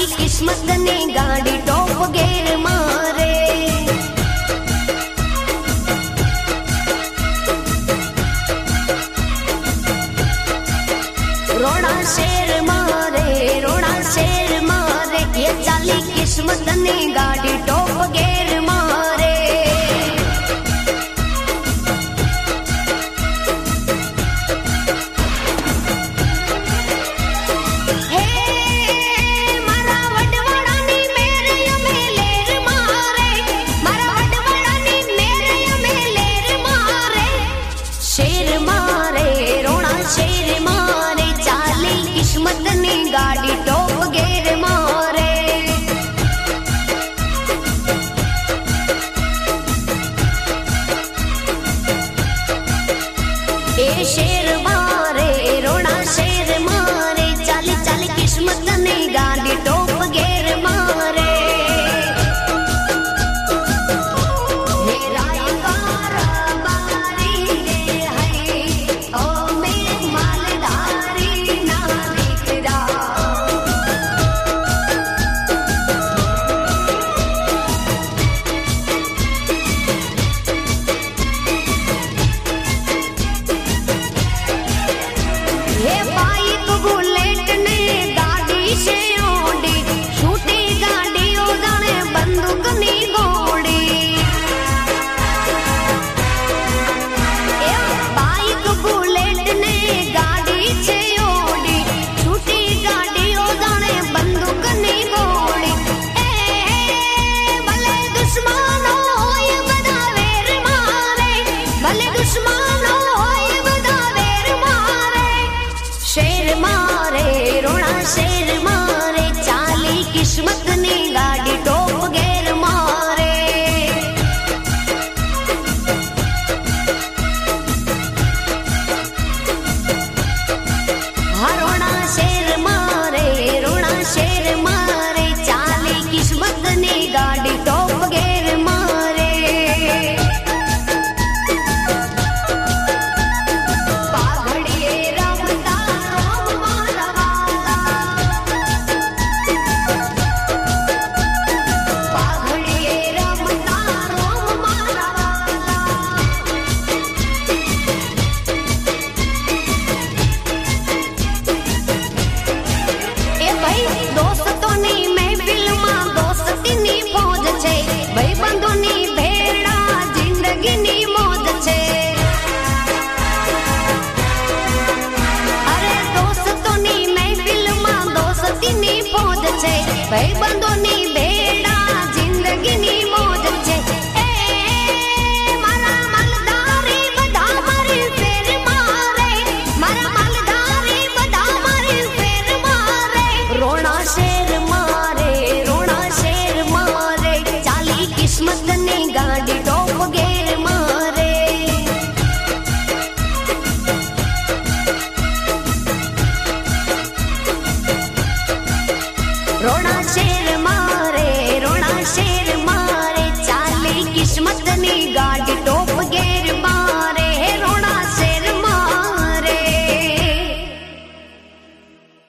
કિસ્મત ની ગાડી ટોપ ગેર મારે રોણા શેર મારે રોણા શેર મારે એ ચાલી કિસ્મત ની ગાડી ટોપ गाड़ी टोप गेर मारे। ए शेर मारे, रोड़ा शेर मारे, चल चल, किस्मत नहीं गाड़ी टोप गेर If I अपनी गाड़ी तो છે. ભાઈ બંધોની બે